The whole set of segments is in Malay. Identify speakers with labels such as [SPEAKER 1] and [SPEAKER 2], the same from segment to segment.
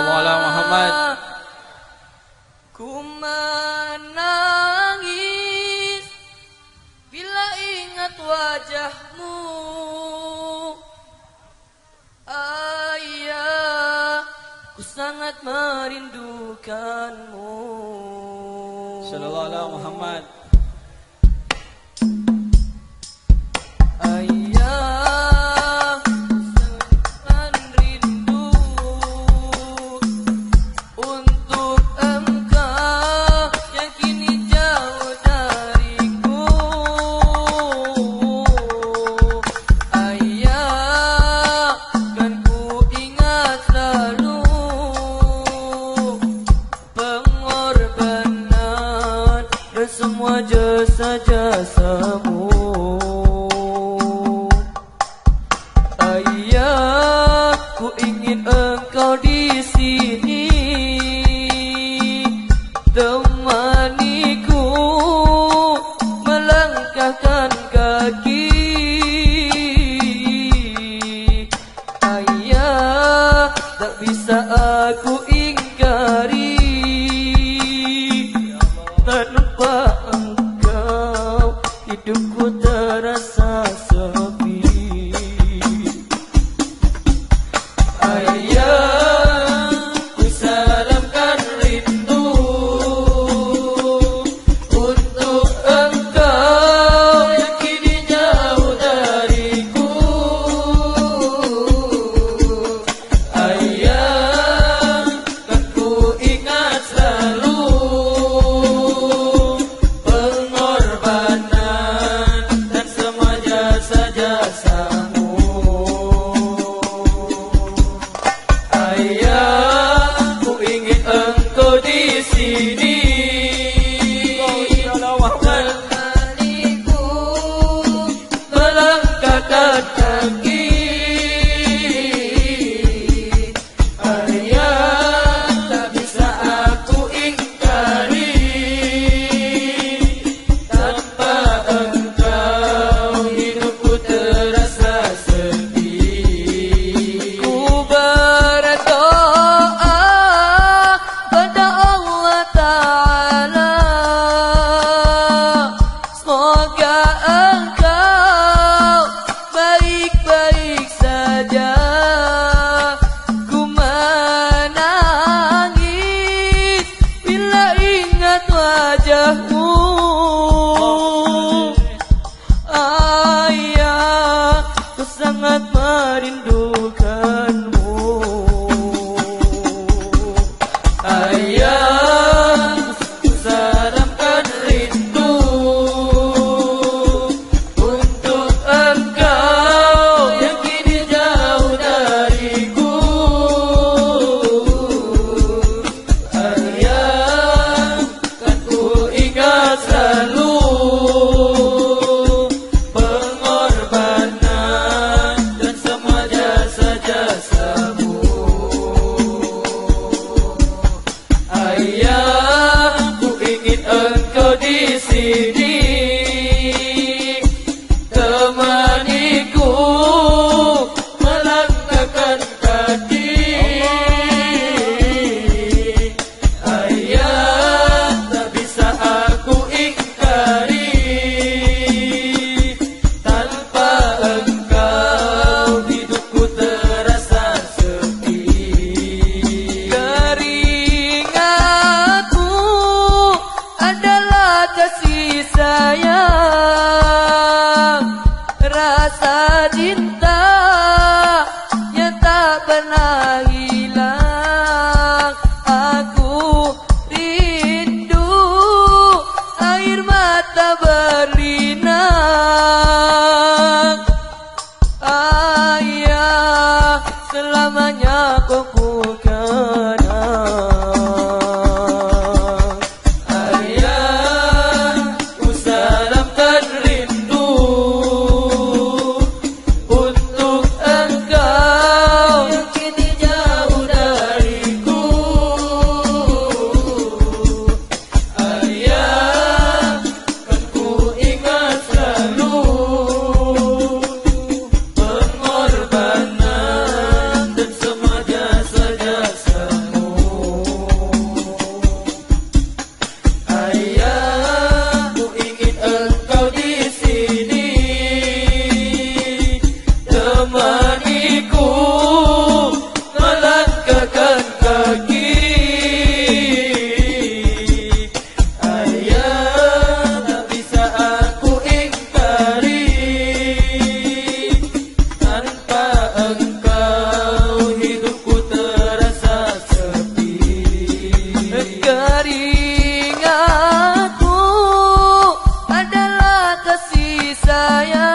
[SPEAKER 1] sallallahu alaihi Muhammad.
[SPEAKER 2] Ku menangis bila ingat wajahmu. Ayah ku sangat merindukanmu. temaniku melangkahkan kaki. Ayah tak bisa aku ingkari. Tanpa casa. Engkau hidupku terasa sepi. Keringatku adalah kasih sayang,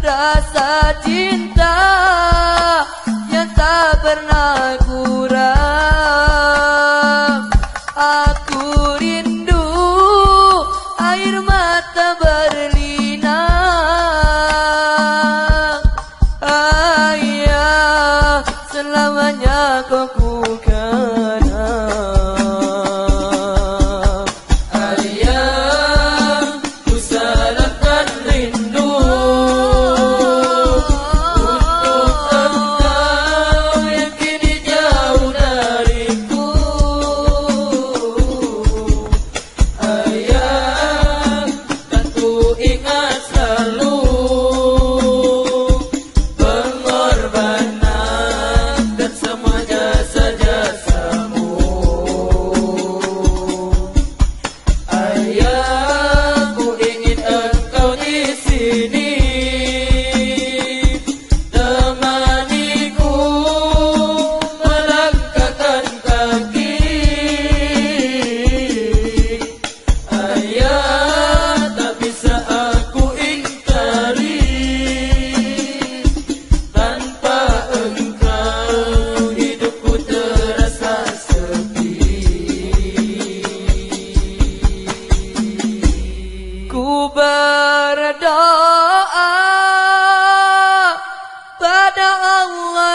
[SPEAKER 2] Rasa cinta yang tak pernah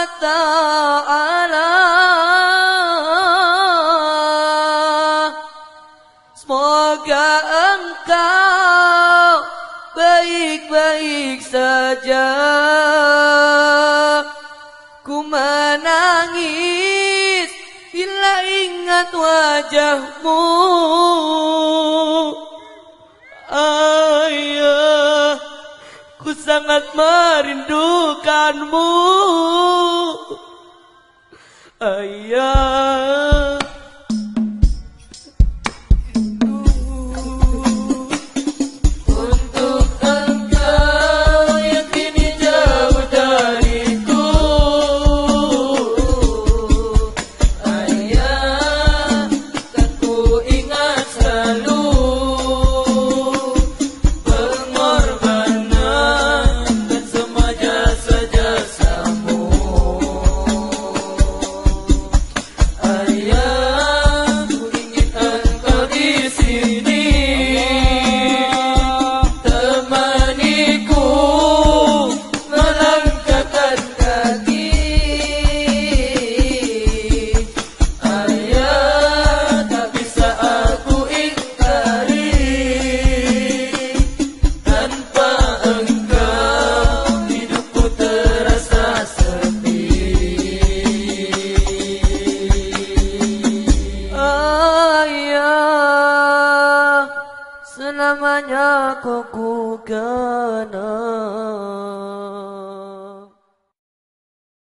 [SPEAKER 2] Ta'ala Semoga engkau baik-baik saja. Ku menangis bila ingat wajahmu. Amin sangat merindukanmu. Ayah